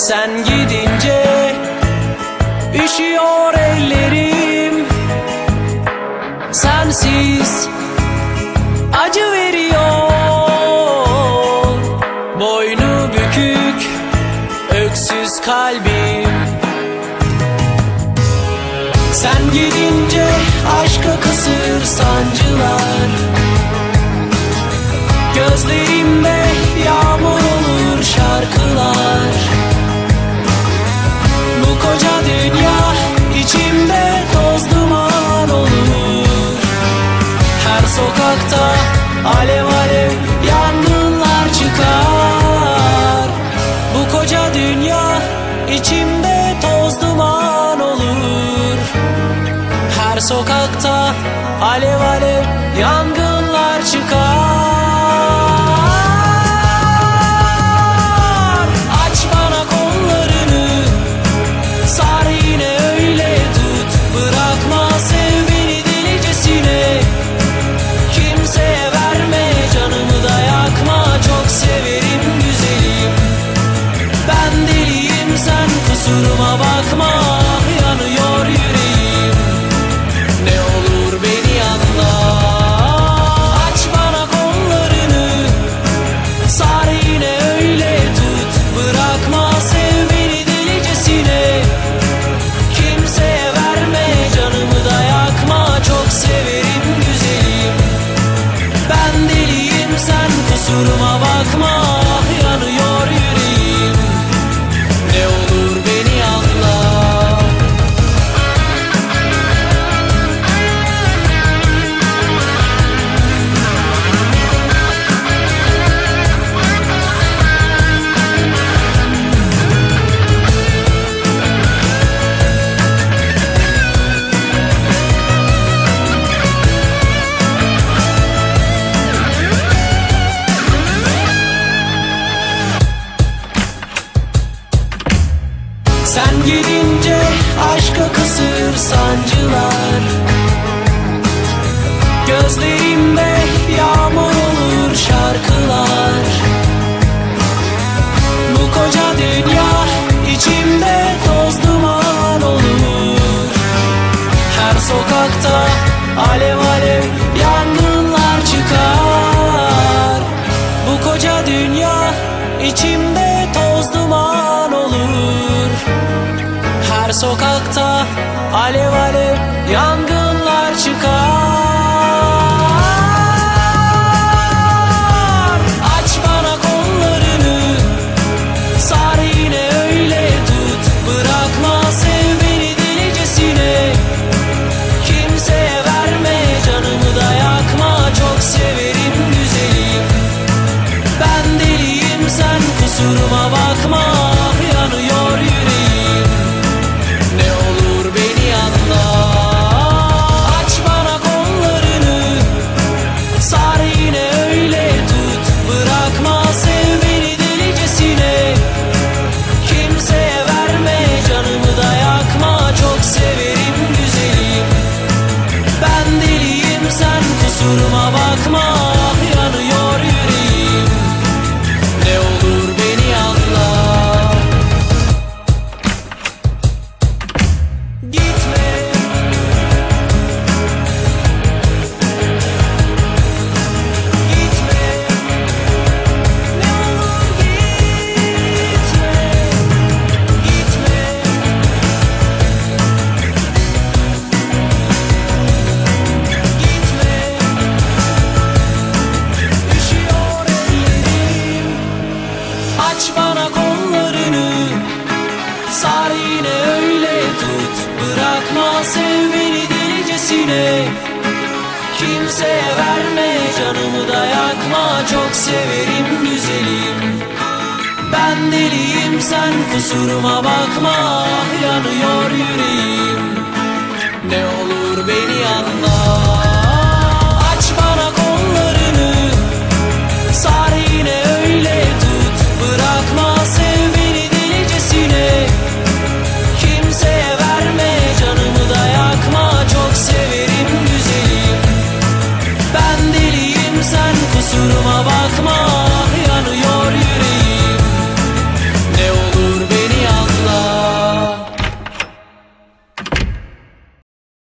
Sen gidince üşüyor ellerim. Sensiz acı veriyor. Boynu bükük öksüz kalbim. Sen gidince aşka kısır sancı alev alev yangınlar çıkar. Bu koca dünya içimde toz duman olur. Her sokakta alev alev yangınlar çıkar kusuruma Sen gidince aşka kısır sancılar. Gözlerimde yağmur olur şarkılar. Bu koca dünya içimde toz duman olur. Her sokakta alev alev yangınlar çıkar. Bu koca dünya içimde sokakta alev alev yangınlar çıkar. Aç bana kollarını Sar yine öyle tut. Bırakma sev beni delicesine. Kimseye verme canımı da yakma. Çok severim güzelim Ben deliyim sen kusuruma bakma kusuruma bakma delicesine Kimseye verme canımı da yakma. Çok severim güzelim. Ben deliyim sen kusuruma bakma. Yanıyor yüreğim kusuruma bakma.